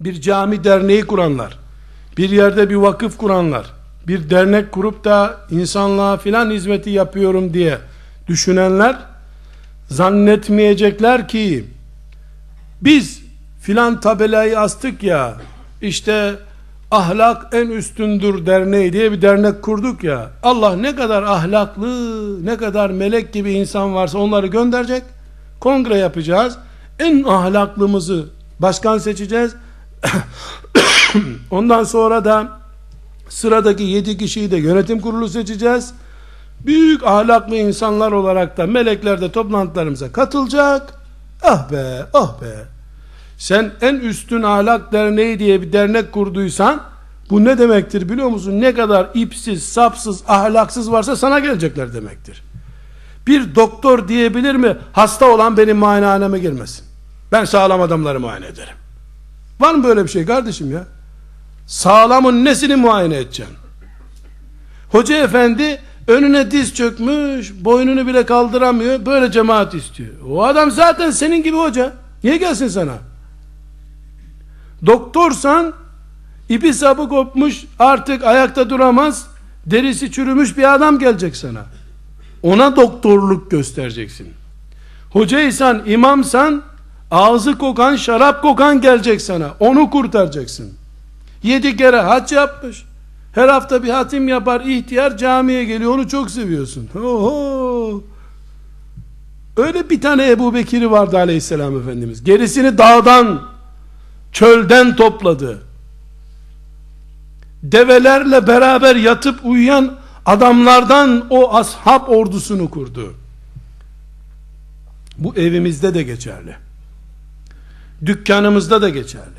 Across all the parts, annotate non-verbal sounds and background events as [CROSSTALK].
bir cami derneği kuranlar, bir yerde bir vakıf kuranlar, bir dernek kurup da insanlığa filan hizmeti yapıyorum diye düşünenler zannetmeyecekler ki biz filan tabelayı astık ya işte ahlak en üstündür derneği diye bir dernek kurduk ya Allah ne kadar ahlaklı ne kadar melek gibi insan varsa onları gönderecek kongre yapacağız en ahlaklımızı başkan seçeceğiz [COUGHS] ondan sonra da sıradaki yedi kişiyi de yönetim kurulu seçeceğiz büyük ahlaklı insanlar olarak da melekler de toplantılarımıza katılacak ah be ah be sen en üstün ahlak derneği diye bir dernek kurduysan bu ne demektir biliyor musun? Ne kadar ipsiz, sapsız, ahlaksız varsa sana gelecekler demektir. Bir doktor diyebilir mi? Hasta olan benim muayenehaneme girmesin. Ben sağlam adamları muayene ederim. Var mı böyle bir şey kardeşim ya? Sağlamın nesini muayene edeceksin? Hoca efendi önüne diz çökmüş, boynunu bile kaldıramıyor, böyle cemaat istiyor. O adam zaten senin gibi hoca. Niye gelsin sana? Doktorsan ipi sapı kopmuş artık ayakta duramaz derisi çürümüş bir adam gelecek sana. Ona doktorluk göstereceksin. Hocaysan, imamsan ağzı kokan, şarap kokan gelecek sana. Onu kurtaracaksın. Yedi kere hac yapmış. Her hafta bir hatim yapar, ihtiyar camiye geliyor. Onu çok seviyorsun. Oho. Öyle bir tane Ebu Bekir'i vardı aleyhisselam Efendimiz. Gerisini dağdan çölden topladı. Develerle beraber yatıp uyuyan adamlardan o ashab ordusunu kurdu. Bu evimizde de geçerli. Dükkanımızda da geçerli.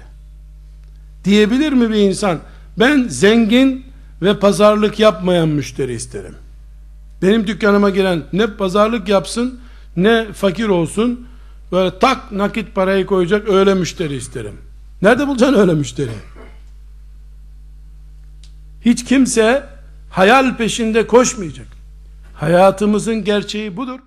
Diyebilir mi bir insan ben zengin ve pazarlık yapmayan müşteri isterim. Benim dükkanıma giren ne pazarlık yapsın ne fakir olsun böyle tak nakit parayı koyacak öyle müşteri isterim. Nerede bulacaksın öyle müşteri? Hiç kimse hayal peşinde koşmayacak. Hayatımızın gerçeği budur.